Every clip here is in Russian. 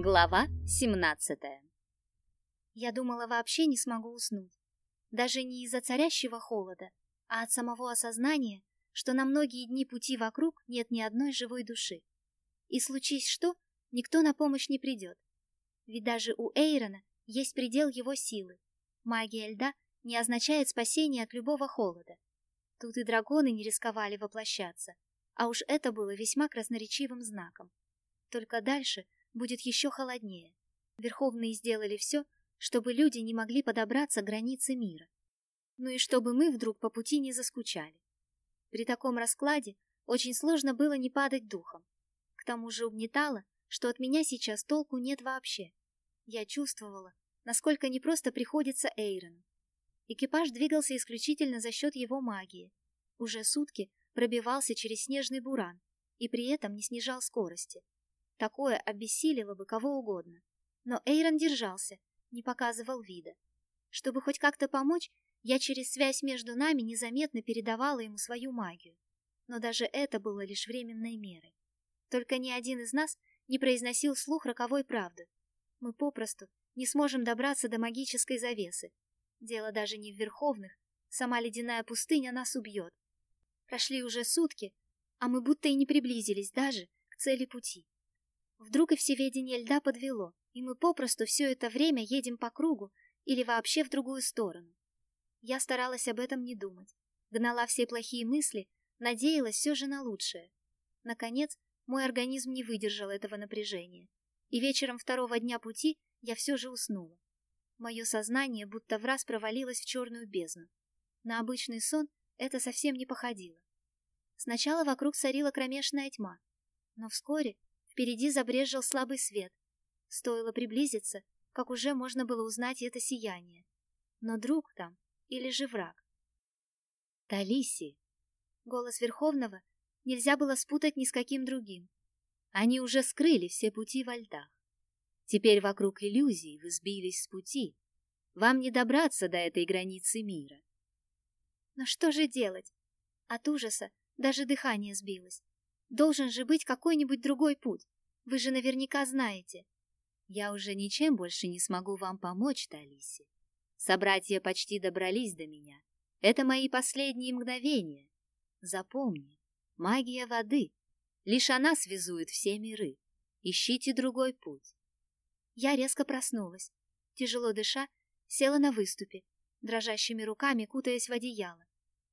Глава 17 Я думала, вообще не смогу уснуть. Даже не из-за царящего холода, а от самого осознания, что на многие дни пути вокруг нет ни одной живой души. И случись что, никто на помощь не придет. Ведь даже у Эйрона есть предел его силы. Магия льда не означает спасение от любого холода. Тут и драконы не рисковали воплощаться, а уж это было весьма красноречивым знаком. Только дальше — будет еще холоднее. Верховные сделали все, чтобы люди не могли подобраться к границе мира. Ну и чтобы мы вдруг по пути не заскучали. При таком раскладе очень сложно было не падать духом. К тому же угнетало, что от меня сейчас толку нет вообще. Я чувствовала, насколько непросто приходится Эйрону. Экипаж двигался исключительно за счет его магии. Уже сутки пробивался через снежный буран и при этом не снижал скорости. Такое обессилило бы кого угодно. Но Эйрон держался, не показывал вида. Чтобы хоть как-то помочь, я через связь между нами незаметно передавала ему свою магию. Но даже это было лишь временной мерой. Только ни один из нас не произносил слух роковой правды. Мы попросту не сможем добраться до магической завесы. Дело даже не в верховных, сама ледяная пустыня нас убьет. Прошли уже сутки, а мы будто и не приблизились даже к цели пути. Вдруг и всеведение льда подвело, и мы попросту все это время едем по кругу или вообще в другую сторону. Я старалась об этом не думать, гнала все плохие мысли, надеялась все же на лучшее. Наконец, мой организм не выдержал этого напряжения, и вечером второго дня пути я все же уснула. Мое сознание будто в раз провалилось в черную бездну. На обычный сон это совсем не походило. Сначала вокруг царила кромешная тьма, но вскоре Впереди забрежил слабый свет. Стоило приблизиться, как уже можно было узнать это сияние. Но друг там или же враг? Талиси. Голос Верховного нельзя было спутать ни с каким другим. Они уже скрыли все пути во льдах. Теперь вокруг иллюзий вы сбились с пути. Вам не добраться до этой границы мира. Но что же делать? От ужаса даже дыхание сбилось. Должен же быть какой-нибудь другой путь. Вы же наверняка знаете. Я уже ничем больше не смогу вам помочь, Талиси. Собратья почти добрались до меня. Это мои последние мгновения. Запомни, магия воды. Лишь она связует все миры. Ищите другой путь. Я резко проснулась. Тяжело дыша, села на выступе, дрожащими руками кутаясь в одеяло.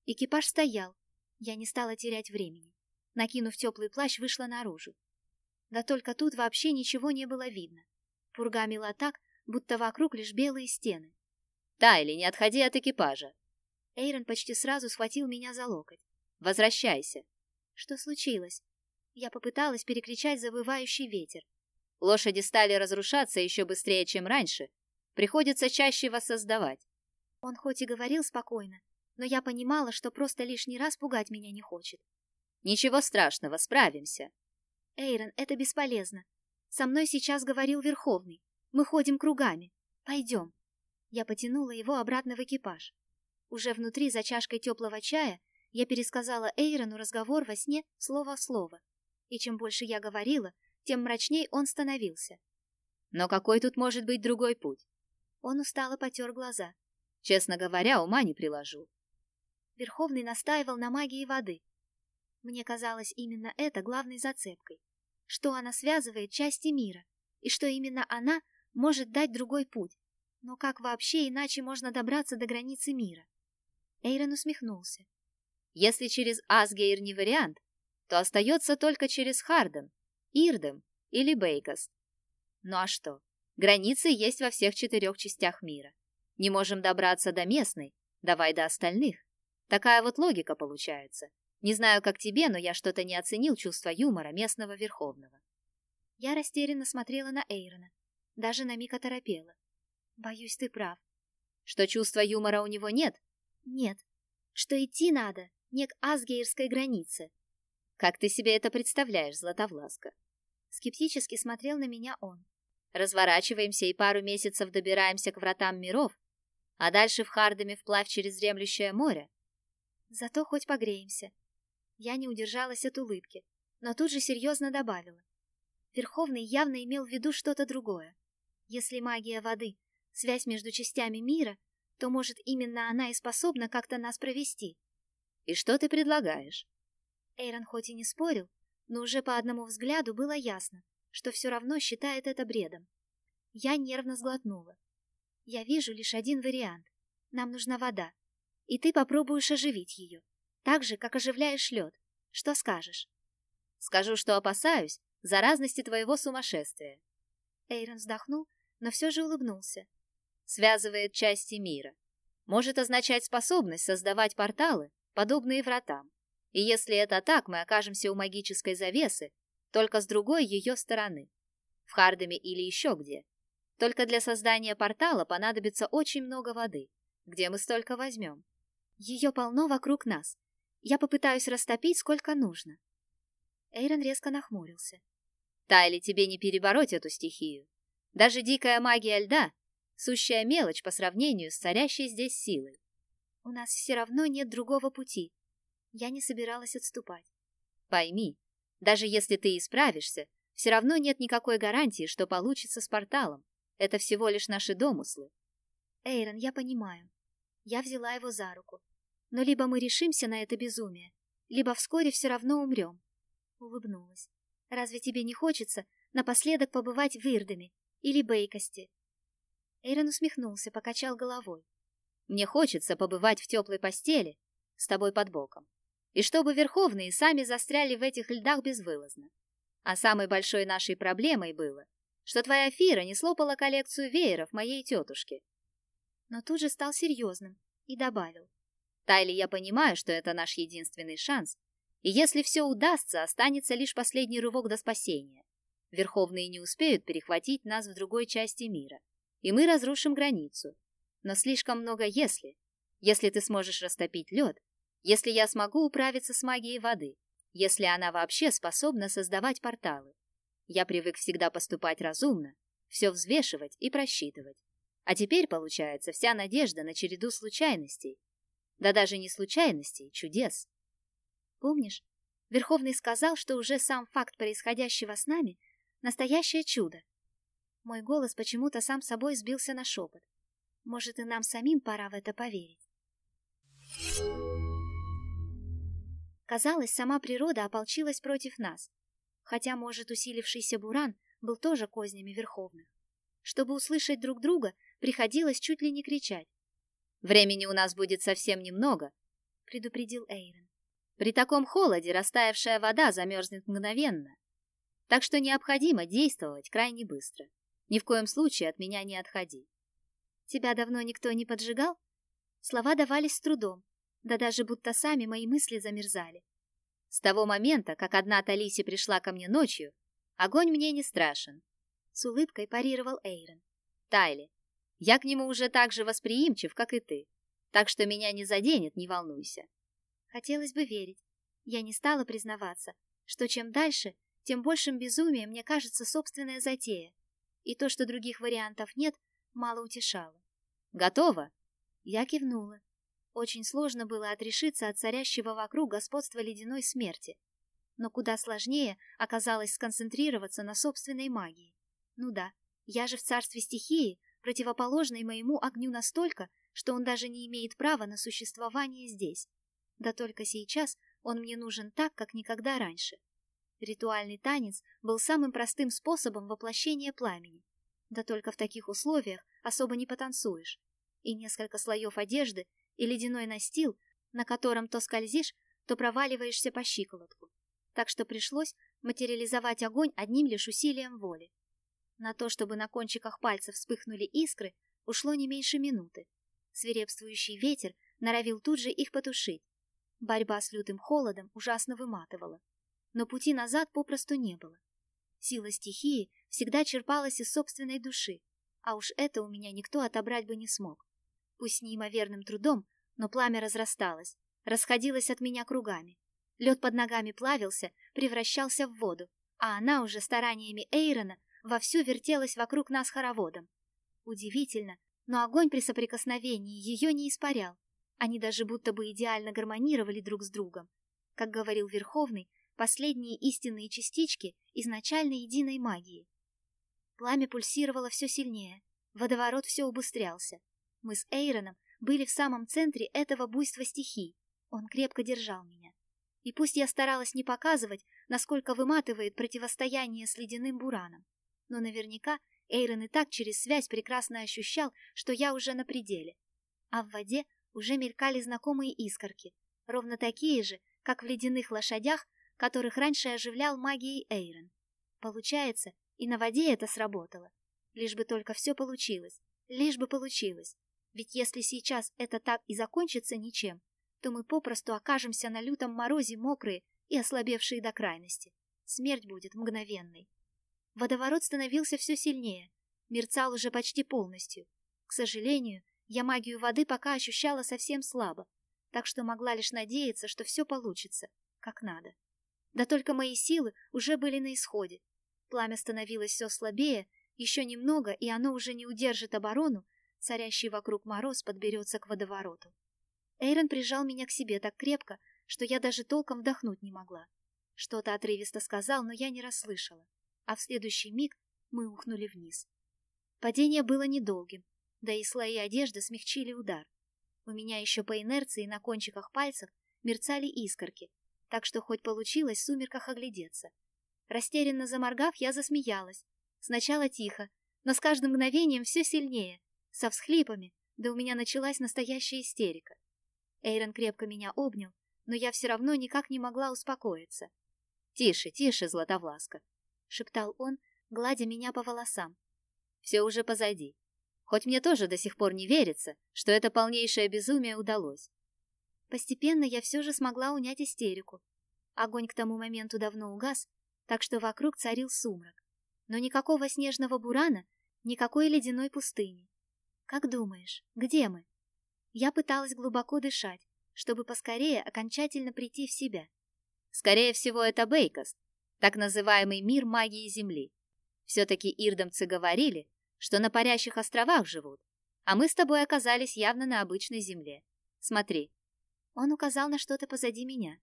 Экипаж стоял. Я не стала терять времени. Накинув теплый плащ, вышла наружу. Да только тут вообще ничего не было видно. Пурга мела так, будто вокруг лишь белые стены. «Тайли, не отходи от экипажа!» Эйрон почти сразу схватил меня за локоть. «Возвращайся!» Что случилось? Я попыталась перекричать завывающий ветер. Лошади стали разрушаться еще быстрее, чем раньше. Приходится чаще воссоздавать. Он хоть и говорил спокойно, но я понимала, что просто лишний раз пугать меня не хочет. Ничего страшного, справимся. Эйрон, это бесполезно. Со мной сейчас говорил Верховный. Мы ходим кругами. Пойдем. Я потянула его обратно в экипаж. Уже внутри, за чашкой теплого чая, я пересказала Эйрону разговор во сне слово в слово. И чем больше я говорила, тем мрачней он становился. Но какой тут может быть другой путь? Он устало потер глаза. Честно говоря, ума не приложу. Верховный настаивал на магии воды, мне казалось именно это главной зацепкой, что она связывает части мира, и что именно она может дать другой путь. Но как вообще иначе можно добраться до границы мира? Эйрон усмехнулся. Если через Асгейр не вариант, то остается только через Харден, Ирдем или Бейкост. Ну а что? Границы есть во всех четырех частях мира. Не можем добраться до местной, давай до остальных. Такая вот логика получается. Не знаю, как тебе, но я что-то не оценил чувство юмора местного Верховного. Я растерянно смотрела на Эйрона. Даже на миг оторопела. Боюсь, ты прав. Что чувства юмора у него нет? Нет. Что идти надо не к Асгейрской границе. Как ты себе это представляешь, Златовласка? Скептически смотрел на меня он. Разворачиваемся и пару месяцев добираемся к вратам миров, а дальше в Хардаме вплавь через дремлющее море. Зато хоть погреемся. Я не удержалась от улыбки, но тут же серьезно добавила. Верховный явно имел в виду что-то другое. Если магия воды — связь между частями мира, то, может, именно она и способна как-то нас провести. И что ты предлагаешь? Эйрон хоть и не спорил, но уже по одному взгляду было ясно, что все равно считает это бредом. Я нервно сглотнула. Я вижу лишь один вариант. Нам нужна вода, и ты попробуешь оживить ее, так же, как оживляешь лед. Что скажешь? Скажу, что опасаюсь заразности твоего сумасшествия. Эйрон вздохнул, но все же улыбнулся. Связывает части мира. Может означать способность создавать порталы, подобные вратам. И если это так, мы окажемся у магической завесы, только с другой ее стороны. В Хардеме или еще где. Только для создания портала понадобится очень много воды. Где мы столько возьмем? Ее полно вокруг нас. Я попытаюсь растопить, сколько нужно. Эйрон резко нахмурился. Тайли, тебе не перебороть эту стихию. Даже дикая магия льда — сущая мелочь по сравнению с царящей здесь силой. У нас все равно нет другого пути. Я не собиралась отступать. Пойми, даже если ты исправишься, все равно нет никакой гарантии, что получится с порталом. Это всего лишь наши домыслы. Эйрон, я понимаю. Я взяла его за руку. Но либо мы решимся на это безумие, либо вскоре все равно умрем. Улыбнулась. Разве тебе не хочется напоследок побывать в Ирдаме или Бейкости? Эйрон усмехнулся, покачал головой. Мне хочется побывать в теплой постели с тобой под боком. И чтобы верховные сами застряли в этих льдах безвылазно. А самой большой нашей проблемой было, что твоя Фира не слопала коллекцию вееров моей тетушки. Но тут же стал серьезным и добавил. Тайли, я понимаю, что это наш единственный шанс, и если все удастся, останется лишь последний рывок до спасения. Верховные не успеют перехватить нас в другой части мира, и мы разрушим границу. Но слишком много «если». Если ты сможешь растопить лед, если я смогу управиться с магией воды, если она вообще способна создавать порталы. Я привык всегда поступать разумно, все взвешивать и просчитывать. А теперь, получается, вся надежда на череду случайностей. Да даже не случайностей, чудес. Помнишь, Верховный сказал, что уже сам факт происходящего с нами — настоящее чудо. Мой голос почему-то сам собой сбился на шепот. Может, и нам самим пора в это поверить. Казалось, сама природа ополчилась против нас, хотя, может, усилившийся буран был тоже кознями Верховных. Чтобы услышать друг друга, приходилось чуть ли не кричать. «Времени у нас будет совсем немного», — предупредил Эйрон. «При таком холоде растаявшая вода замерзнет мгновенно, так что необходимо действовать крайне быстро. Ни в коем случае от меня не отходи». «Тебя давно никто не поджигал?» Слова давались с трудом, да даже будто сами мои мысли замерзали. С того момента, как одна Талиси пришла ко мне ночью, огонь мне не страшен. С улыбкой парировал Эйрон. Тайли, я к нему уже так же восприимчив, как и ты, так что меня не заденет, не волнуйся. Хотелось бы верить. Я не стала признаваться, что чем дальше, тем большим безумием мне кажется собственная затея. И то, что других вариантов нет, мало утешало. Готово? Я кивнула. Очень сложно было отрешиться от царящего вокруг господства ледяной смерти. Но куда сложнее оказалось сконцентрироваться на собственной магии. Ну да, я же в царстве стихии, противоположной моему огню настолько, что он даже не имеет права на существование здесь. Да только сейчас он мне нужен так, как никогда раньше. Ритуальный танец был самым простым способом воплощения пламени. Да только в таких условиях особо не потанцуешь. И несколько слоев одежды и ледяной настил, на котором то скользишь, то проваливаешься по щиколотку. Так что пришлось материализовать огонь одним лишь усилием воли. На то, чтобы на кончиках пальцев вспыхнули искры, ушло не меньше минуты. Свирепствующий ветер норовил тут же их потушить. Борьба с лютым холодом ужасно выматывала. Но пути назад попросту не было. Сила стихии всегда черпалась из собственной души, а уж это у меня никто отобрать бы не смог. Пусть неимоверным трудом, но пламя разрасталось, расходилось от меня кругами. Лед под ногами плавился, превращался в воду, а она уже стараниями Эйрона вовсю вертелась вокруг нас хороводом. Удивительно, но огонь при соприкосновении ее не испарял. Они даже будто бы идеально гармонировали друг с другом. Как говорил Верховный, последние истинные частички изначально единой магии. Пламя пульсировало все сильнее, водоворот все убыстрялся. Мы с Эйроном были в самом центре этого буйства стихий. Он крепко держал меня. И пусть я старалась не показывать, насколько выматывает противостояние с ледяным бураном, но наверняка Эйрон и так через связь прекрасно ощущал, что я уже на пределе. А в воде уже мелькали знакомые искорки, ровно такие же, как в ледяных лошадях, которых раньше оживлял магией Эйрон. Получается, и на воде это сработало. Лишь бы только все получилось, лишь бы получилось. Ведь если сейчас это так и закончится ничем, то мы попросту окажемся на лютом морозе мокрые и ослабевшие до крайности. Смерть будет мгновенной. Водоворот становился все сильнее, мерцал уже почти полностью. К сожалению, я магию воды пока ощущала совсем слабо, так что могла лишь надеяться, что все получится, как надо. Да только мои силы уже были на исходе. Пламя становилось все слабее, еще немного, и оно уже не удержит оборону, царящий вокруг мороз подберется к водовороту. Эйрон прижал меня к себе так крепко, что я даже толком вдохнуть не могла. Что-то отрывисто сказал, но я не расслышала а в следующий миг мы ухнули вниз. Падение было недолгим, да и слои одежды смягчили удар. У меня еще по инерции на кончиках пальцев мерцали искорки, так что хоть получилось в сумерках оглядеться. Растерянно заморгав, я засмеялась. Сначала тихо, но с каждым мгновением все сильнее, со всхлипами, да у меня началась настоящая истерика. Эйрон крепко меня обнял, но я все равно никак не могла успокоиться. «Тише, тише, Златовласка!» — шептал он, гладя меня по волосам. «Все уже позади. Хоть мне тоже до сих пор не верится, что это полнейшее безумие удалось». Постепенно я все же смогла унять истерику. Огонь к тому моменту давно угас, так что вокруг царил сумрак. Но никакого снежного бурана, никакой ледяной пустыни. Как думаешь, где мы? Я пыталась глубоко дышать, чтобы поскорее окончательно прийти в себя. Скорее всего, это Бейкост, так называемый мир магии Земли. Все-таки ирдомцы говорили, что на парящих островах живут, а мы с тобой оказались явно на обычной Земле. Смотри. Он указал на что-то позади меня.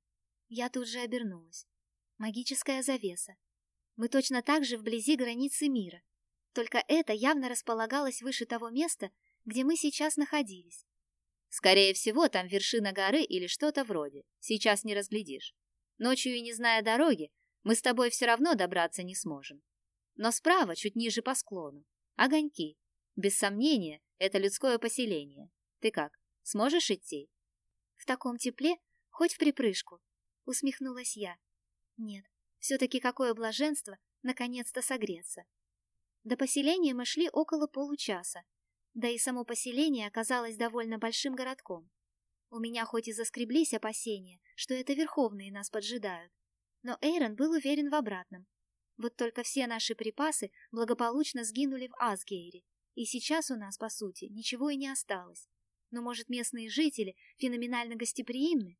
Я тут же обернулась. Магическая завеса. Мы точно так же вблизи границы мира. Только это явно располагалось выше того места, где мы сейчас находились. Скорее всего, там вершина горы или что-то вроде. Сейчас не разглядишь. Ночью и не зная дороги, мы с тобой все равно добраться не сможем. Но справа, чуть ниже по склону, огоньки. Без сомнения, это людское поселение. Ты как, сможешь идти? В таком тепле, хоть в припрыжку, усмехнулась я. Нет, все-таки какое блаженство наконец-то согреться. До поселения мы шли около получаса, да и само поселение оказалось довольно большим городком. У меня хоть и заскреблись опасения, что это верховные нас поджидают, но Эйрон был уверен в обратном. Вот только все наши припасы благополучно сгинули в Асгейре, и сейчас у нас, по сути, ничего и не осталось. Но, может, местные жители феноменально гостеприимны?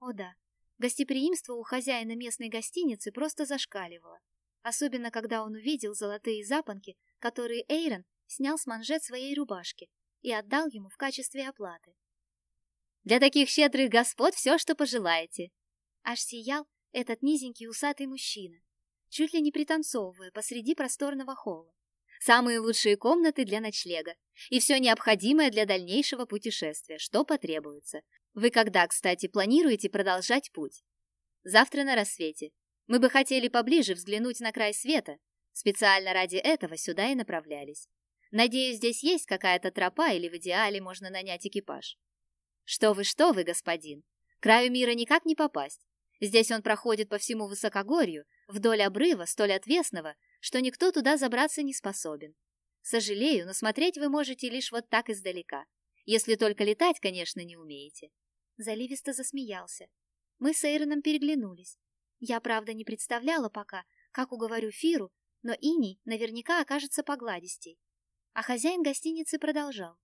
О да, гостеприимство у хозяина местной гостиницы просто зашкаливало. Особенно, когда он увидел золотые запонки, которые Эйрон снял с манжет своей рубашки и отдал ему в качестве оплаты. «Для таких щедрых господ все, что пожелаете!» Аж сиял этот низенький усатый мужчина, чуть ли не пританцовывая посреди просторного холла. Самые лучшие комнаты для ночлега и все необходимое для дальнейшего путешествия, что потребуется. Вы когда, кстати, планируете продолжать путь? Завтра на рассвете. Мы бы хотели поближе взглянуть на край света. Специально ради этого сюда и направлялись. Надеюсь, здесь есть какая-то тропа или в идеале можно нанять экипаж. Что вы, что вы, господин. краю мира никак не попасть. Здесь он проходит по всему высокогорью, вдоль обрыва, столь отвесного, что никто туда забраться не способен. Сожалею, но смотреть вы можете лишь вот так издалека. Если только летать, конечно, не умеете. Заливисто засмеялся. Мы с Эйроном переглянулись. Я, правда, не представляла пока, как уговорю Фиру, но Иней наверняка окажется погладистей. А хозяин гостиницы продолжал.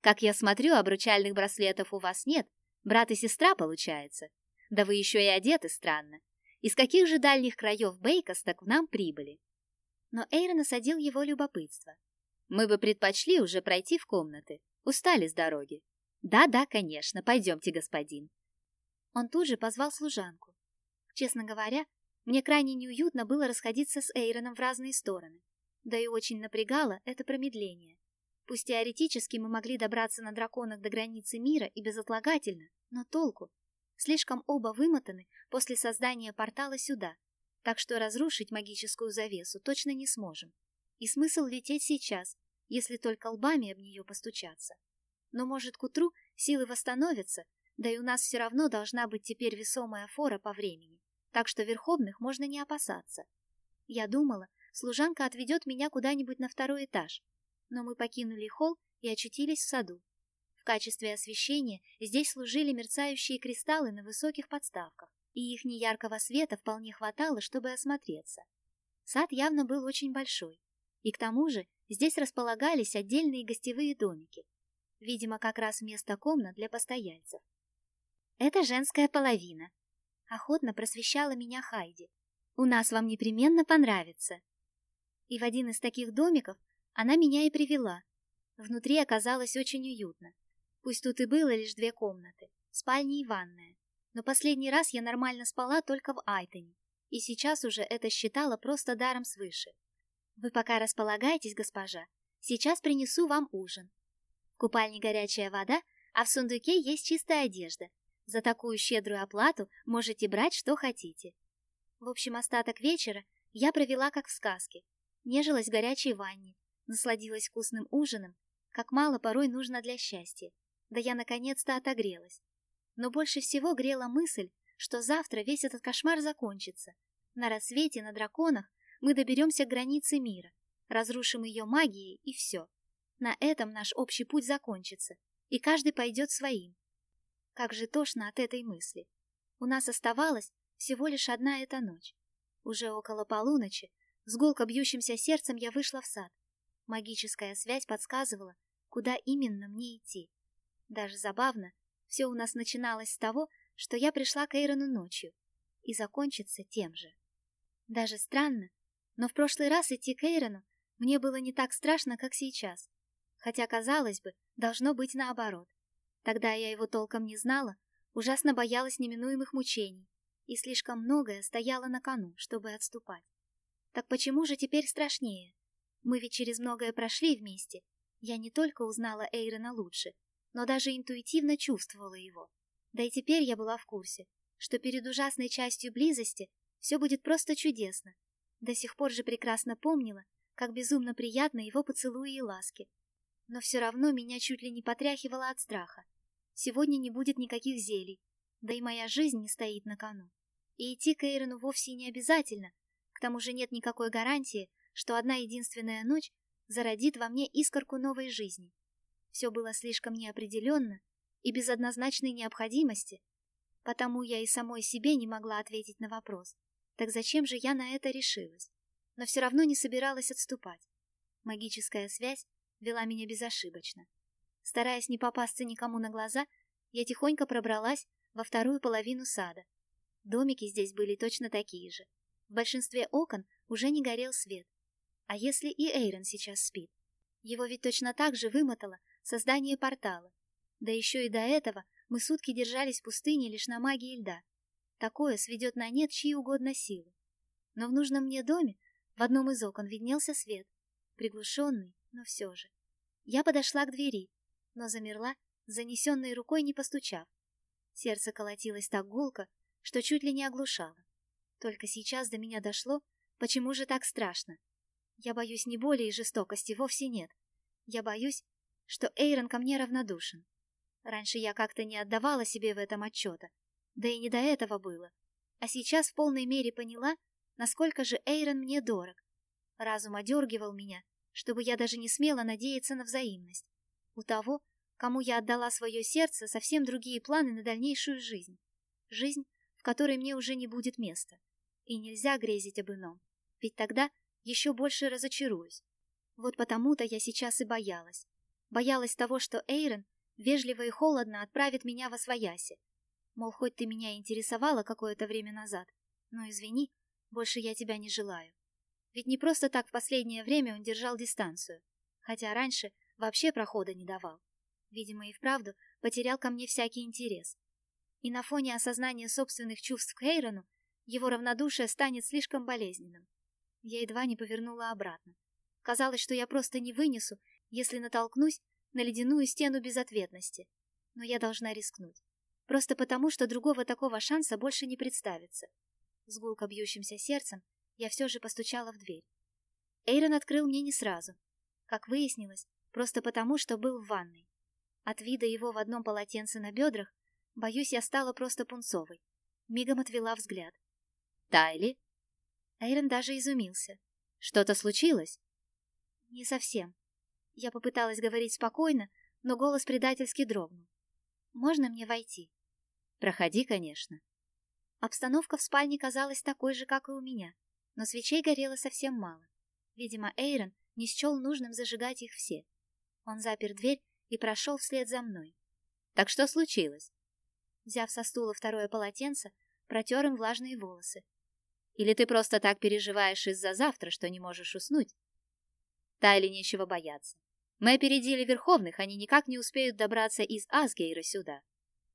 «Как я смотрю, обручальных браслетов у вас нет. Брат и сестра, получается. Да вы еще и одеты странно. Из каких же дальних краев Бейкоста к нам прибыли? Но Эйрон осадил его любопытство. Мы бы предпочли уже пройти в комнаты. Устали с дороги. Да-да, конечно, пойдемте, господин. Он тут же позвал служанку. Честно говоря, мне крайне неуютно было расходиться с Эйроном в разные стороны. Да и очень напрягало это промедление. Пусть теоретически мы могли добраться на драконах до границы мира и безотлагательно, но толку? Слишком оба вымотаны после создания портала сюда, так что разрушить магическую завесу точно не сможем. И смысл лететь сейчас, если только лбами об нее постучаться. Но может к утру силы восстановятся, да и у нас все равно должна быть теперь весомая фора по времени, так что верховных можно не опасаться. Я думала, служанка отведет меня куда-нибудь на второй этаж, но мы покинули холл и очутились в саду. Качестве освещения здесь служили мерцающие кристаллы на высоких подставках, и их неяркого света вполне хватало, чтобы осмотреться. Сад явно был очень большой, и к тому же здесь располагались отдельные гостевые домики, видимо, как раз вместо комнат для постояльцев. «Это женская половина», — охотно просвещала меня Хайди. «У нас вам непременно понравится». И в один из таких домиков она меня и привела. Внутри оказалось очень уютно. Пусть тут и было лишь две комнаты, спальня и ванная. Но последний раз я нормально спала только в Айтоне, и сейчас уже это считала просто даром свыше. Вы пока располагайтесь, госпожа. Сейчас принесу вам ужин. В купальне горячая вода, а в сундуке есть чистая одежда. За такую щедрую оплату можете брать, что хотите. В общем, остаток вечера я провела как в сказке. Нежилась в горячей ванне, насладилась вкусным ужином, как мало порой нужно для счастья. Да я наконец-то отогрелась. Но больше всего грела мысль, что завтра весь этот кошмар закончится. На рассвете на драконах мы доберемся к границе мира, разрушим ее магией и все. На этом наш общий путь закончится, и каждый пойдет своим. Как же тошно от этой мысли. У нас оставалась всего лишь одна эта ночь. Уже около полуночи, с гулко бьющимся сердцем я вышла в сад. Магическая связь подсказывала, куда именно мне идти. Даже забавно, все у нас начиналось с того, что я пришла к Эйрону ночью, и закончится тем же. Даже странно, но в прошлый раз идти к Эйрону мне было не так страшно, как сейчас. Хотя, казалось бы, должно быть наоборот. Тогда я его толком не знала, ужасно боялась неминуемых мучений, и слишком многое стояло на кону, чтобы отступать. Так почему же теперь страшнее? Мы ведь через многое прошли вместе. Я не только узнала Эйрона лучше, но даже интуитивно чувствовала его. Да и теперь я была в курсе, что перед ужасной частью близости все будет просто чудесно. До сих пор же прекрасно помнила, как безумно приятно его поцелуи и ласки. Но все равно меня чуть ли не потряхивало от страха. Сегодня не будет никаких зелий, да и моя жизнь не стоит на кону. И идти к Эйрону вовсе не обязательно, к тому же нет никакой гарантии, что одна единственная ночь зародит во мне искорку новой жизни. Все было слишком неопределенно и без однозначной необходимости, потому я и самой себе не могла ответить на вопрос, так зачем же я на это решилась? Но все равно не собиралась отступать. Магическая связь вела меня безошибочно. Стараясь не попасться никому на глаза, я тихонько пробралась во вторую половину сада. Домики здесь были точно такие же. В большинстве окон уже не горел свет, а если и Эйрон сейчас спит? Его ведь точно так же вымотало создание портала. Да еще и до этого мы сутки держались в пустыне лишь на магии льда. Такое сведет на нет чьи угодно силы. Но в нужном мне доме в одном из окон виднелся свет, приглушенный, но все же. Я подошла к двери, но замерла, занесенной рукой не постучав. Сердце колотилось так гулко, что чуть ли не оглушало. Только сейчас до меня дошло, почему же так страшно. Я боюсь не боли и жестокости, вовсе нет. Я боюсь, что Эйрон ко мне равнодушен. Раньше я как-то не отдавала себе в этом отчета, да и не до этого было. А сейчас в полной мере поняла, насколько же Эйрон мне дорог. Разум одергивал меня, чтобы я даже не смела надеяться на взаимность. У того, кому я отдала свое сердце, совсем другие планы на дальнейшую жизнь. Жизнь, в которой мне уже не будет места. И нельзя грезить об ином, ведь тогда еще больше разочаруюсь. Вот потому-то я сейчас и боялась. Боялась того, что Эйрон вежливо и холодно отправит меня во свояси. Мол, хоть ты меня интересовала какое-то время назад, но извини, больше я тебя не желаю. Ведь не просто так в последнее время он держал дистанцию, хотя раньше вообще прохода не давал. Видимо, и вправду потерял ко мне всякий интерес. И на фоне осознания собственных чувств к Эйрону его равнодушие станет слишком болезненным. Я едва не повернула обратно. Казалось, что я просто не вынесу, если натолкнусь на ледяную стену безответности. Но я должна рискнуть. Просто потому, что другого такого шанса больше не представится. С гулко бьющимся сердцем я все же постучала в дверь. Эйрон открыл мне не сразу. Как выяснилось, просто потому, что был в ванной. От вида его в одном полотенце на бедрах, боюсь, я стала просто пунцовой. Мигом отвела взгляд. «Тайли?» Эйрон даже изумился. «Что-то случилось?» «Не совсем». Я попыталась говорить спокойно, но голос предательски дрогнул. «Можно мне войти?» «Проходи, конечно». Обстановка в спальне казалась такой же, как и у меня, но свечей горело совсем мало. Видимо, Эйрон не счел нужным зажигать их все. Он запер дверь и прошел вслед за мной. «Так что случилось?» Взяв со стула второе полотенце, протер им влажные волосы. «Или ты просто так переживаешь из-за завтра, что не можешь уснуть?» Тайли нечего бояться. Мы опередили Верховных, они никак не успеют добраться из Асгейра сюда.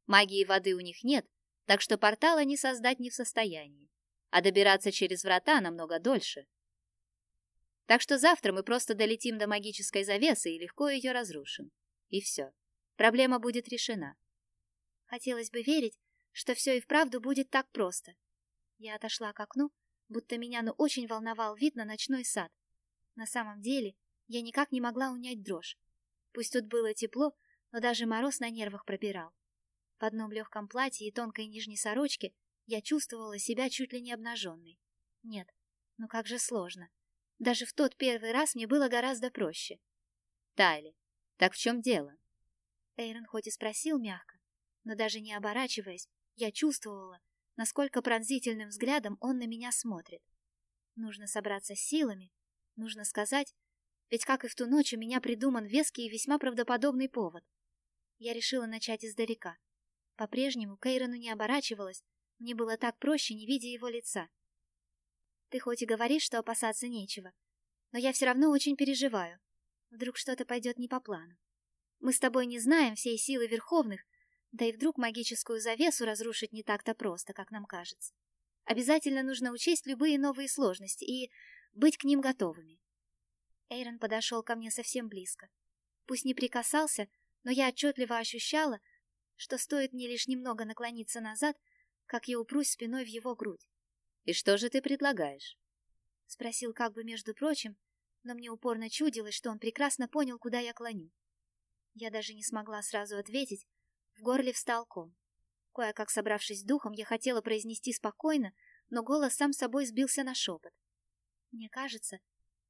Магии воды у них нет, так что портал они создать не в состоянии. А добираться через врата намного дольше. Так что завтра мы просто долетим до магической завесы и легко ее разрушим. И все. Проблема будет решена. Хотелось бы верить, что все и вправду будет так просто. Я отошла к окну, будто меня ну очень волновал вид на ночной сад. На самом деле, я никак не могла унять дрожь. Пусть тут было тепло, но даже мороз на нервах пропирал. В одном легком платье и тонкой нижней сорочке я чувствовала себя чуть ли не обнаженной. Нет, ну как же сложно. Даже в тот первый раз мне было гораздо проще. Тайли, так в чем дело? Эйрон хоть и спросил мягко, но даже не оборачиваясь, я чувствовала, насколько пронзительным взглядом он на меня смотрит. Нужно собраться силами, нужно сказать, ведь как и в ту ночь у меня придуман веский и весьма правдоподобный повод. Я решила начать издалека. По-прежнему Кейрону не оборачивалась, мне было так проще, не видя его лица. Ты хоть и говоришь, что опасаться нечего, но я все равно очень переживаю. Вдруг что-то пойдет не по плану. Мы с тобой не знаем всей силы Верховных, да и вдруг магическую завесу разрушить не так-то просто, как нам кажется. Обязательно нужно учесть любые новые сложности и быть к ним готовыми. Эйрон подошел ко мне совсем близко. Пусть не прикасался, но я отчетливо ощущала, что стоит мне лишь немного наклониться назад, как я упрусь спиной в его грудь. «И что же ты предлагаешь?» Спросил как бы между прочим, но мне упорно чудилось, что он прекрасно понял, куда я клоню. Я даже не смогла сразу ответить, в горле встал ком. Кое-как собравшись духом, я хотела произнести спокойно, но голос сам собой сбился на шепот. Мне кажется,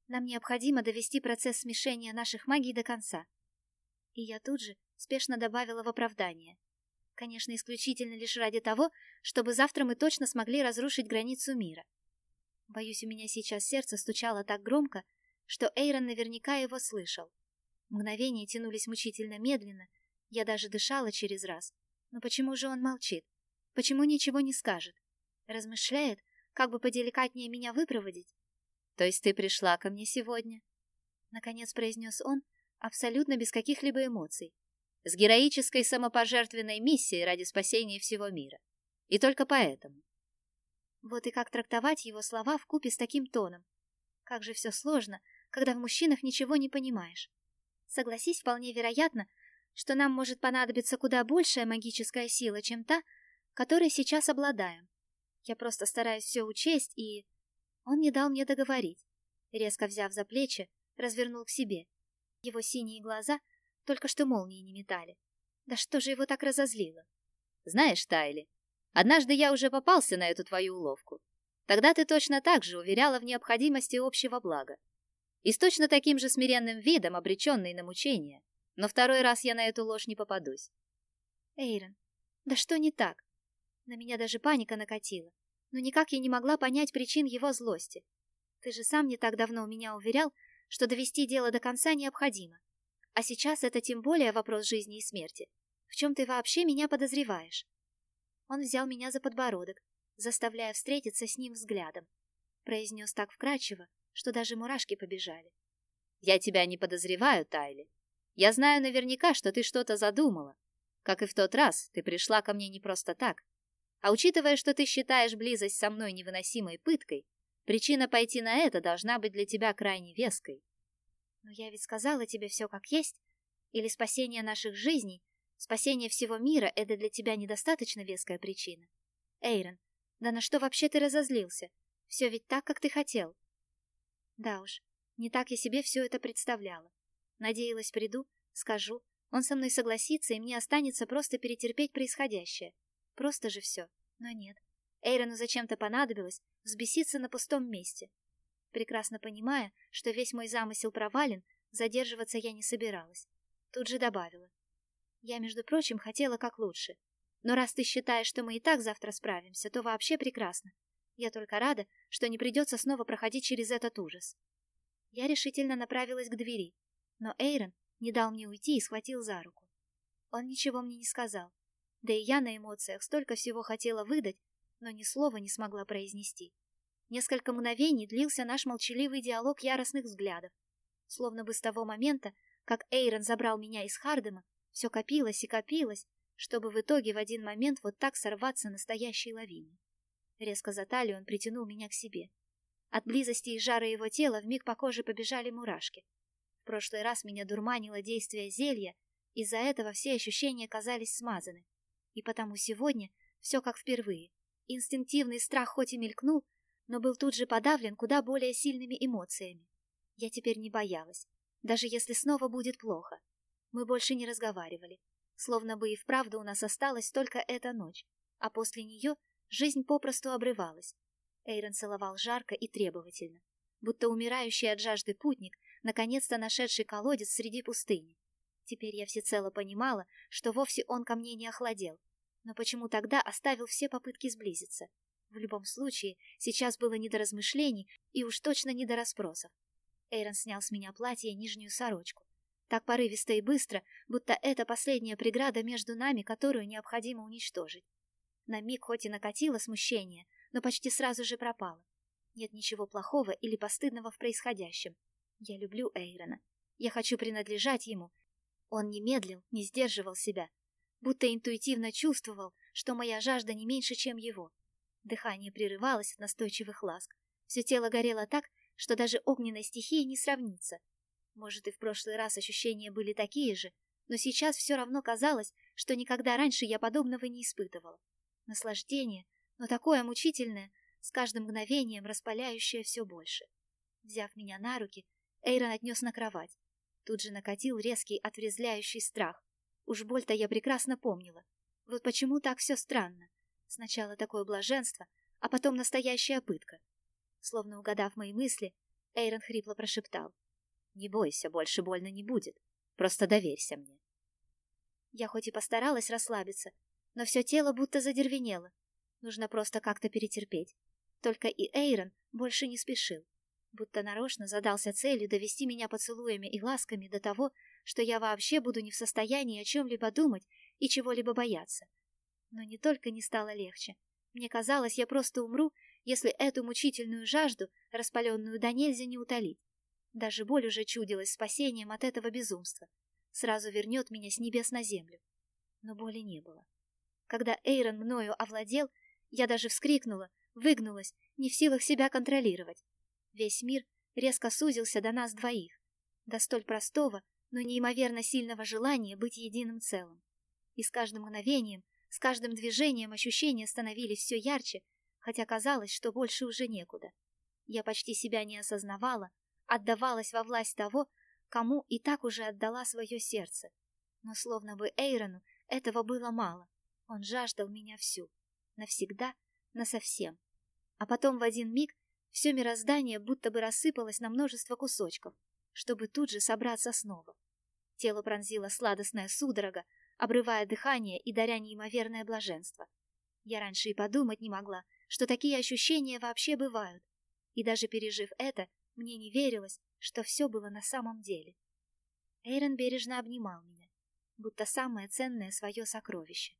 нам необходимо довести процесс смешения наших магий до конца. И я тут же спешно добавила в оправдание. Конечно, исключительно лишь ради того, чтобы завтра мы точно смогли разрушить границу мира. Боюсь, у меня сейчас сердце стучало так громко, что Эйрон наверняка его слышал. Мгновения тянулись мучительно медленно, я даже дышала через раз. Но почему же он молчит? Почему ничего не скажет? Размышляет, как бы поделикатнее меня выпроводить? То есть ты пришла ко мне сегодня? Наконец произнес он, абсолютно без каких-либо эмоций. С героической самопожертвенной миссией ради спасения всего мира. И только поэтому. Вот и как трактовать его слова в купе с таким тоном. Как же все сложно, когда в мужчинах ничего не понимаешь. Согласись, вполне вероятно, что нам может понадобиться куда большая магическая сила, чем та, которой сейчас обладаем. Я просто стараюсь все учесть, и... Он не дал мне договорить. Резко взяв за плечи, развернул к себе. Его синие глаза только что молнии не метали. Да что же его так разозлило? Знаешь, Тайли, однажды я уже попался на эту твою уловку. Тогда ты точно так же уверяла в необходимости общего блага. И с точно таким же смиренным видом, обреченный на мучения, но второй раз я на эту ложь не попадусь. Эйрон, да что не так? На меня даже паника накатила, но никак я не могла понять причин его злости. Ты же сам не так давно меня уверял, что довести дело до конца необходимо. А сейчас это тем более вопрос жизни и смерти. В чем ты вообще меня подозреваешь? Он взял меня за подбородок, заставляя встретиться с ним взглядом. Произнес так вкрадчиво, что даже мурашки побежали. «Я тебя не подозреваю, Тайли. Я знаю наверняка, что ты что-то задумала. Как и в тот раз, ты пришла ко мне не просто так. А учитывая, что ты считаешь близость со мной невыносимой пыткой, причина пойти на это должна быть для тебя крайне веской. Но я ведь сказала тебе все как есть. Или спасение наших жизней, спасение всего мира — это для тебя недостаточно веская причина. Эйрон, да на что вообще ты разозлился? Все ведь так, как ты хотел. Да уж, не так я себе все это представляла. Надеялась, приду, скажу, он со мной согласится, и мне останется просто перетерпеть происходящее. Просто же все. Но нет. Эйрону зачем-то понадобилось взбеситься на пустом месте. Прекрасно понимая, что весь мой замысел провален, задерживаться я не собиралась. Тут же добавила. Я, между прочим, хотела как лучше. Но раз ты считаешь, что мы и так завтра справимся, то вообще прекрасно. Я только рада, что не придется снова проходить через этот ужас. Я решительно направилась к двери, но Эйрон не дал мне уйти и схватил за руку. Он ничего мне не сказал. Да и я на эмоциях столько всего хотела выдать, но ни слова не смогла произнести. Несколько мгновений длился наш молчаливый диалог яростных взглядов. Словно бы с того момента, как Эйрон забрал меня из Хардема, все копилось и копилось, чтобы в итоге в один момент вот так сорваться настоящей лавиной. Резко за талию он притянул меня к себе. От близости и жара его тела вмиг по коже побежали мурашки. В прошлый раз меня дурманило действие зелья, из-за этого все ощущения казались смазаны. И потому сегодня все как впервые. Инстинктивный страх хоть и мелькнул, но был тут же подавлен куда более сильными эмоциями. Я теперь не боялась, даже если снова будет плохо. Мы больше не разговаривали, словно бы и вправду у нас осталась только эта ночь, а после нее жизнь попросту обрывалась. Эйрон целовал жарко и требовательно, будто умирающий от жажды путник, наконец-то нашедший колодец среди пустыни. Теперь я всецело понимала, что вовсе он ко мне не охладел, но почему тогда оставил все попытки сблизиться? В любом случае, сейчас было не до размышлений и уж точно не до расспросов. Эйрон снял с меня платье и нижнюю сорочку. Так порывисто и быстро, будто это последняя преграда между нами, которую необходимо уничтожить. На миг хоть и накатило смущение, но почти сразу же пропало. Нет ничего плохого или постыдного в происходящем. Я люблю Эйрона. Я хочу принадлежать ему. Он не медлил, не сдерживал себя. Будто интуитивно чувствовал, что моя жажда не меньше, чем его. Дыхание прерывалось от настойчивых ласк. Все тело горело так, что даже огненной стихии не сравнится. Может, и в прошлый раз ощущения были такие же, но сейчас все равно казалось, что никогда раньше я подобного не испытывала. Наслаждение, но такое мучительное, с каждым мгновением распаляющее все больше. Взяв меня на руки, Эйрон отнес на кровать. Тут же накатил резкий, отврезляющий страх. Уж боль-то я прекрасно помнила. Вот почему так все странно. Сначала такое блаженство, а потом настоящая пытка. Словно угадав мои мысли, Эйрон хрипло прошептал. «Не бойся, больше больно не будет. Просто доверься мне». Я хоть и постаралась расслабиться, но все тело будто задервенело. Нужно просто как-то перетерпеть. Только и Эйрон больше не спешил будто нарочно задался целью довести меня поцелуями и ласками до того, что я вообще буду не в состоянии о чем-либо думать и чего-либо бояться. Но не только не стало легче. Мне казалось, я просто умру, если эту мучительную жажду, распаленную до нельзя, не утолить. Даже боль уже чудилась спасением от этого безумства. Сразу вернет меня с небес на землю. Но боли не было. Когда Эйрон мною овладел, я даже вскрикнула, выгнулась, не в силах себя контролировать. Весь мир резко сузился до нас двоих, до столь простого, но неимоверно сильного желания быть единым целым. И с каждым мгновением, с каждым движением ощущения становились все ярче, хотя казалось, что больше уже некуда. Я почти себя не осознавала, отдавалась во власть того, кому и так уже отдала свое сердце. Но словно бы Эйрону этого было мало. Он жаждал меня всю. Навсегда, насовсем. А потом в один миг все мироздание будто бы рассыпалось на множество кусочков, чтобы тут же собраться снова. Тело пронзило сладостная судорога, обрывая дыхание и даря неимоверное блаженство. Я раньше и подумать не могла, что такие ощущения вообще бывают. И даже пережив это, мне не верилось, что все было на самом деле. Эйрон бережно обнимал меня, будто самое ценное свое сокровище.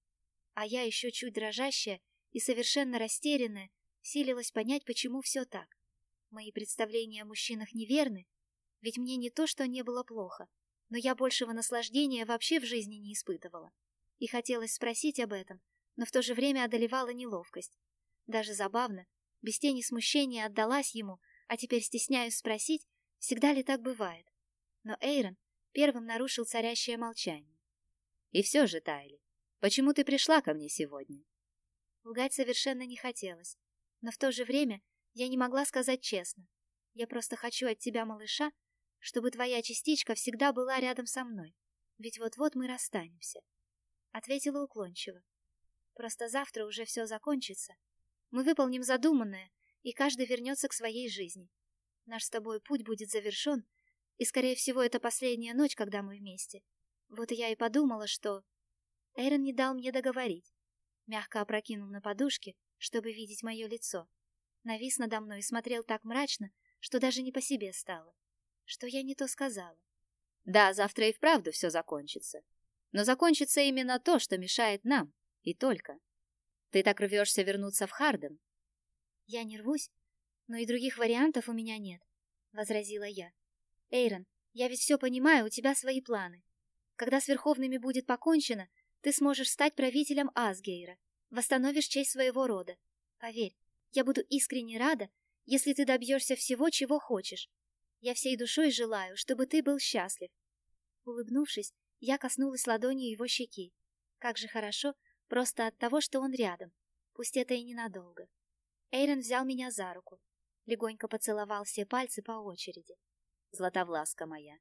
А я еще чуть дрожащая и совершенно растерянная силилась понять, почему все так. Мои представления о мужчинах неверны, ведь мне не то, что не было плохо, но я большего наслаждения вообще в жизни не испытывала. И хотелось спросить об этом, но в то же время одолевала неловкость. Даже забавно, без тени смущения отдалась ему, а теперь стесняюсь спросить, всегда ли так бывает. Но Эйрон первым нарушил царящее молчание. «И все же, Тайли, почему ты пришла ко мне сегодня?» Лгать совершенно не хотелось, но в то же время я не могла сказать честно. Я просто хочу от тебя, малыша, чтобы твоя частичка всегда была рядом со мной, ведь вот-вот мы расстанемся. Ответила уклончиво. Просто завтра уже все закончится. Мы выполним задуманное, и каждый вернется к своей жизни. Наш с тобой путь будет завершен, и, скорее всего, это последняя ночь, когда мы вместе. Вот я и подумала, что... Эйрон не дал мне договорить. Мягко опрокинул на подушке, чтобы видеть мое лицо. Навис надо мной и смотрел так мрачно, что даже не по себе стало. Что я не то сказала. Да, завтра и вправду все закончится. Но закончится именно то, что мешает нам. И только. Ты так рвешься вернуться в Харден. Я не рвусь, но и других вариантов у меня нет, — возразила я. Эйрон, я ведь все понимаю, у тебя свои планы. Когда с Верховными будет покончено, ты сможешь стать правителем Асгейра, восстановишь честь своего рода. Поверь, я буду искренне рада, если ты добьешься всего, чего хочешь. Я всей душой желаю, чтобы ты был счастлив. Улыбнувшись, я коснулась ладонью его щеки. Как же хорошо, просто от того, что он рядом. Пусть это и ненадолго. Эйрон взял меня за руку. Легонько поцеловал все пальцы по очереди. Златовласка моя.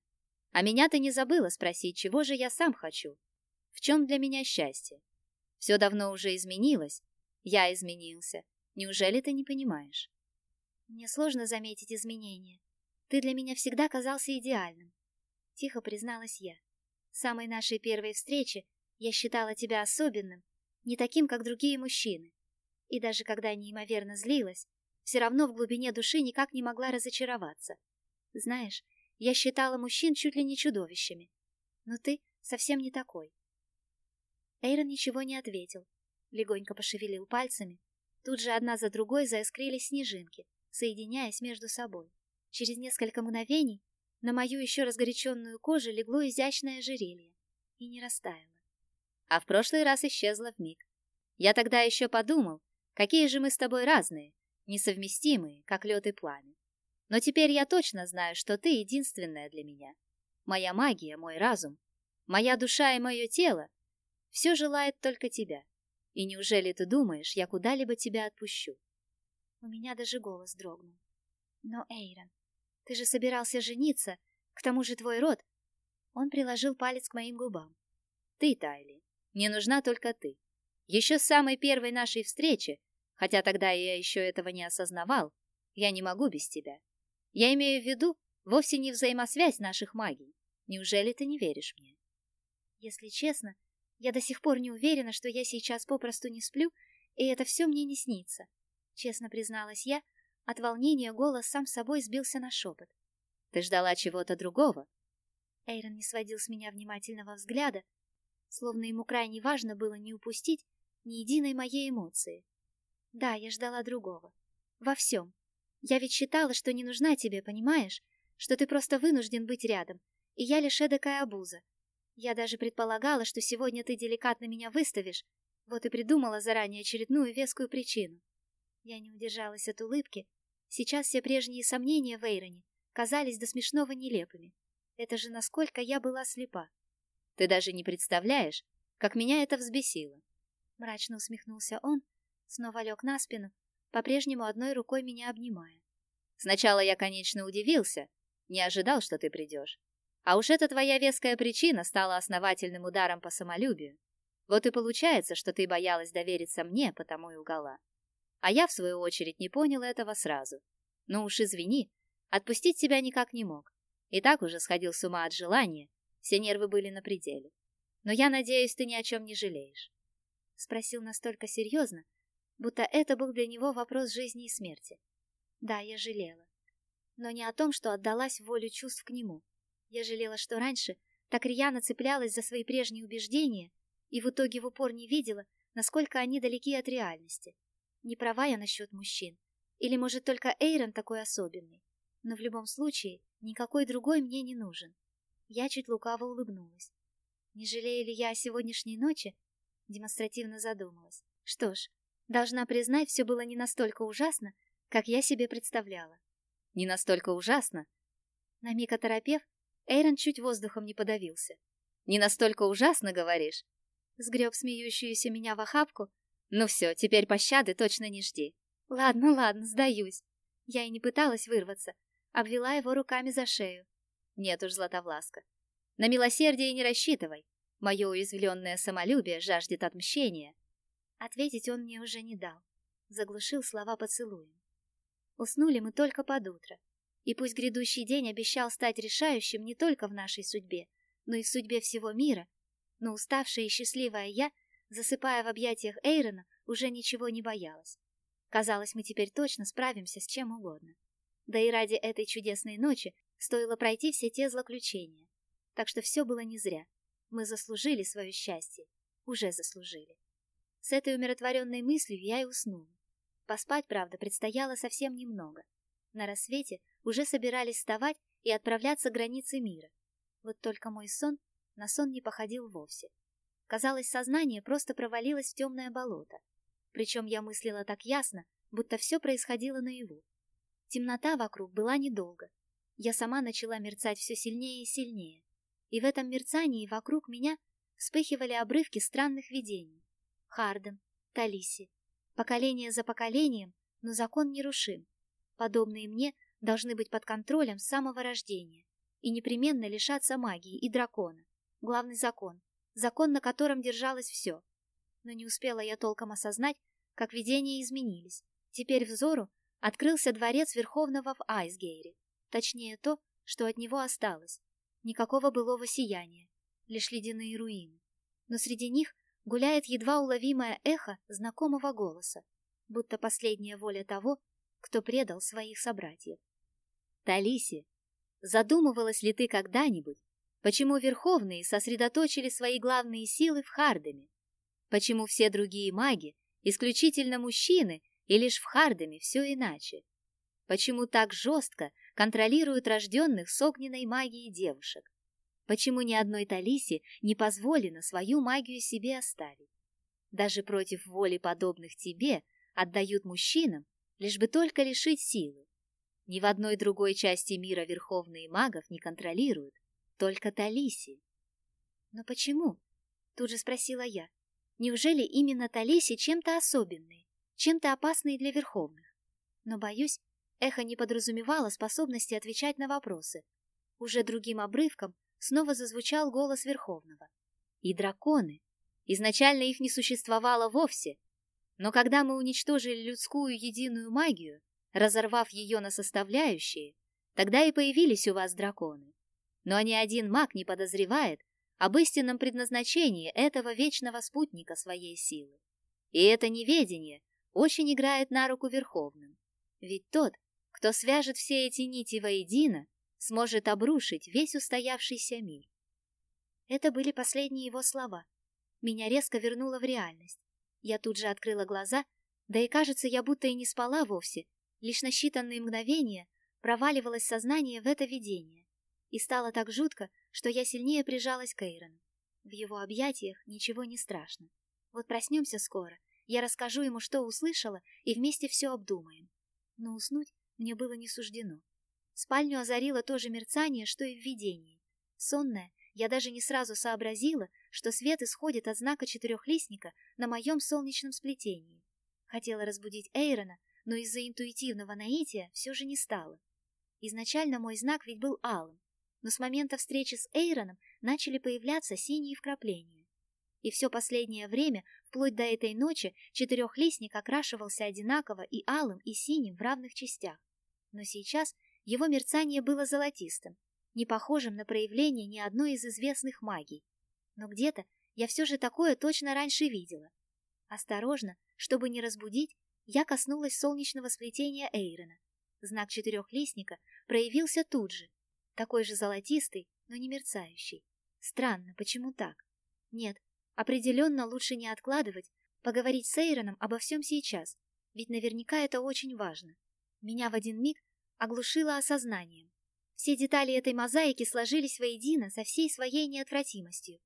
А меня ты не забыла спросить, чего же я сам хочу? В чем для меня счастье? Все давно уже изменилось. Я изменился. Неужели ты не понимаешь? Мне сложно заметить изменения. Ты для меня всегда казался идеальным. Тихо призналась я. С самой нашей первой встречи я считала тебя особенным, не таким, как другие мужчины. И даже когда неимоверно злилась, все равно в глубине души никак не могла разочароваться. Знаешь, я считала мужчин чуть ли не чудовищами. Но ты совсем не такой. Эйрон ничего не ответил. Легонько пошевелил пальцами. Тут же одна за другой заискрились снежинки, соединяясь между собой. Через несколько мгновений на мою еще разгоряченную кожу легло изящное ожерелье и не растаяло. А в прошлый раз исчезло вмиг. Я тогда еще подумал, какие же мы с тобой разные, несовместимые, как лед и пламя. Но теперь я точно знаю, что ты единственная для меня. Моя магия, мой разум, моя душа и мое тело все желает только тебя. И неужели ты думаешь, я куда-либо тебя отпущу? У меня даже голос дрогнул. Но, Эйрон, ты же собирался жениться, к тому же твой род. Он приложил палец к моим губам. Ты, Тайли, мне нужна только ты. Еще с самой первой нашей встречи, хотя тогда я еще этого не осознавал, я не могу без тебя. Я имею в виду вовсе не взаимосвязь наших магий. Неужели ты не веришь мне? Если честно, я до сих пор не уверена, что я сейчас попросту не сплю, и это все мне не снится. Честно призналась я, от волнения голос сам собой сбился на шепот. Ты ждала чего-то другого? Эйрон не сводил с меня внимательного взгляда, словно ему крайне важно было не упустить ни единой моей эмоции. Да, я ждала другого. Во всем. Я ведь считала, что не нужна тебе, понимаешь? Что ты просто вынужден быть рядом, и я лишь эдакая обуза. Я даже предполагала, что сегодня ты деликатно меня выставишь, вот и придумала заранее очередную вескую причину. Я не удержалась от улыбки. Сейчас все прежние сомнения в Эйроне казались до смешного нелепыми. Это же насколько я была слепа. Ты даже не представляешь, как меня это взбесило. Мрачно усмехнулся он, снова лег на спину, по-прежнему одной рукой меня обнимая. Сначала я, конечно, удивился, не ожидал, что ты придешь. А уж эта твоя веская причина стала основательным ударом по самолюбию. Вот и получается, что ты боялась довериться мне, потому и угала. А я, в свою очередь, не понял этого сразу. Ну уж извини, отпустить тебя никак не мог. И так уже сходил с ума от желания, все нервы были на пределе. Но я надеюсь, ты ни о чем не жалеешь. Спросил настолько серьезно, будто это был для него вопрос жизни и смерти. Да, я жалела. Но не о том, что отдалась волю чувств к нему. Я жалела, что раньше так рьяно цеплялась за свои прежние убеждения и в итоге в упор не видела, насколько они далеки от реальности. Не права я насчет мужчин. Или, может, только Эйрон такой особенный. Но в любом случае, никакой другой мне не нужен. Я чуть лукаво улыбнулась. Не жалею ли я о сегодняшней ночи? Демонстративно задумалась. Что ж, должна признать, все было не настолько ужасно, как я себе представляла. Не настолько ужасно? На миг оторопев, Эйрон чуть воздухом не подавился. Не настолько ужасно, говоришь? Сгреб смеющуюся меня в охапку. Ну все, теперь пощады точно не жди. Ладно, ладно, сдаюсь. Я и не пыталась вырваться. Обвела его руками за шею. Нет уж, Златовласка. На милосердие не рассчитывай. Мое уязвленное самолюбие жаждет отмщения. Ответить он мне уже не дал. Заглушил слова поцелуем. Уснули мы только под утро. И пусть грядущий день обещал стать решающим не только в нашей судьбе, но и в судьбе всего мира, но уставшая и счастливая я, засыпая в объятиях Эйрона, уже ничего не боялась. Казалось, мы теперь точно справимся с чем угодно. Да и ради этой чудесной ночи стоило пройти все те злоключения. Так что все было не зря. Мы заслужили свое счастье. Уже заслужили. С этой умиротворенной мыслью я и уснула. Поспать, правда, предстояло совсем немного. На рассвете уже собирались вставать и отправляться к границе мира. Вот только мой сон на сон не походил вовсе. Казалось, сознание просто провалилось в темное болото. Причем я мыслила так ясно, будто все происходило наяву. Темнота вокруг была недолго. Я сама начала мерцать все сильнее и сильнее. И в этом мерцании вокруг меня вспыхивали обрывки странных видений. Хардем, Талиси. Поколение за поколением, но закон нерушим. Подобные мне должны быть под контролем с самого рождения и непременно лишаться магии и дракона. Главный закон. Закон, на котором держалось все. Но не успела я толком осознать, как видения изменились. Теперь взору открылся дворец Верховного в Айсгейре. Точнее то, что от него осталось. Никакого былого сияния, лишь ледяные руины. Но среди них гуляет едва уловимое эхо знакомого голоса, будто последняя воля того, кто предал своих собратьев. Талиси, задумывалась ли ты когда-нибудь, почему Верховные сосредоточили свои главные силы в Хардеме? Почему все другие маги исключительно мужчины и лишь в Хардеме все иначе? Почему так жестко контролируют рожденных с огненной магией девушек? Почему ни одной Талисе не позволено свою магию себе оставить? Даже против воли подобных тебе отдают мужчинам, лишь бы только лишить силы. Ни в одной другой части мира верховные магов не контролируют, только Талиси. «Но почему?» — тут же спросила я. «Неужели именно Талиси чем-то особенные, чем-то опасные для верховных?» Но, боюсь, эхо не подразумевало способности отвечать на вопросы. Уже другим обрывком снова зазвучал голос Верховного. И драконы. Изначально их не существовало вовсе. Но когда мы уничтожили людскую единую магию, разорвав ее на составляющие, тогда и появились у вас драконы. Но ни один маг не подозревает об истинном предназначении этого вечного спутника своей силы. И это неведение очень играет на руку Верховным. Ведь тот, кто свяжет все эти нити воедино, сможет обрушить весь устоявшийся мир. Это были последние его слова. Меня резко вернуло в реальность. Я тут же открыла глаза, да и кажется, я будто и не спала вовсе, лишь на считанные мгновения проваливалось сознание в это видение. И стало так жутко, что я сильнее прижалась к Эйрону. В его объятиях ничего не страшно. Вот проснемся скоро, я расскажу ему, что услышала, и вместе все обдумаем. Но уснуть мне было не суждено. Спальню озарило то же мерцание, что и в видении. Сонная, я даже не сразу сообразила, что свет исходит от знака четырехлистника на моем солнечном сплетении. Хотела разбудить Эйрона, но из-за интуитивного наития все же не стала. Изначально мой знак ведь был алым, но с момента встречи с Эйроном начали появляться синие вкрапления. И все последнее время, вплоть до этой ночи, четырехлистник окрашивался одинаково и алым, и синим в равных частях. Но сейчас его мерцание было золотистым, не похожим на проявление ни одной из известных магий. Но где-то я все же такое точно раньше видела. Осторожно, чтобы не разбудить, я коснулась солнечного сплетения Эйрона. Знак четырехлистника проявился тут же, такой же золотистый, но не мерцающий. Странно, почему так? Нет, определенно лучше не откладывать, поговорить с Эйроном обо всем сейчас, ведь наверняка это очень важно. Меня в один миг оглушило осознанием. Все детали этой мозаики сложились воедино со всей своей неотвратимостью.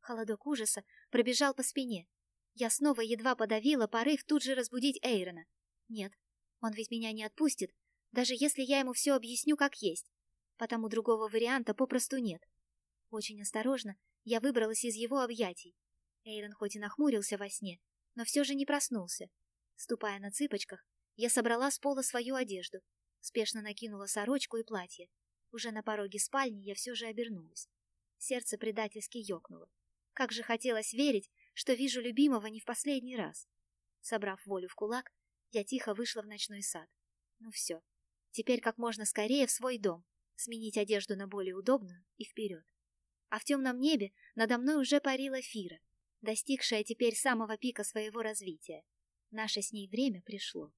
Холодок ужаса пробежал по спине, Я снова едва подавила порыв тут же разбудить Эйрона. Нет, он ведь меня не отпустит, даже если я ему все объясню как есть. Потому другого варианта попросту нет. Очень осторожно я выбралась из его объятий. Эйрон хоть и нахмурился во сне, но все же не проснулся. Ступая на цыпочках, я собрала с пола свою одежду, спешно накинула сорочку и платье. Уже на пороге спальни я все же обернулась. Сердце предательски ёкнуло. Как же хотелось верить, что вижу любимого не в последний раз. Собрав волю в кулак, я тихо вышла в ночной сад. Ну все, теперь как можно скорее в свой дом, сменить одежду на более удобную и вперед. А в темном небе надо мной уже парила Фира, достигшая теперь самого пика своего развития. Наше с ней время пришло.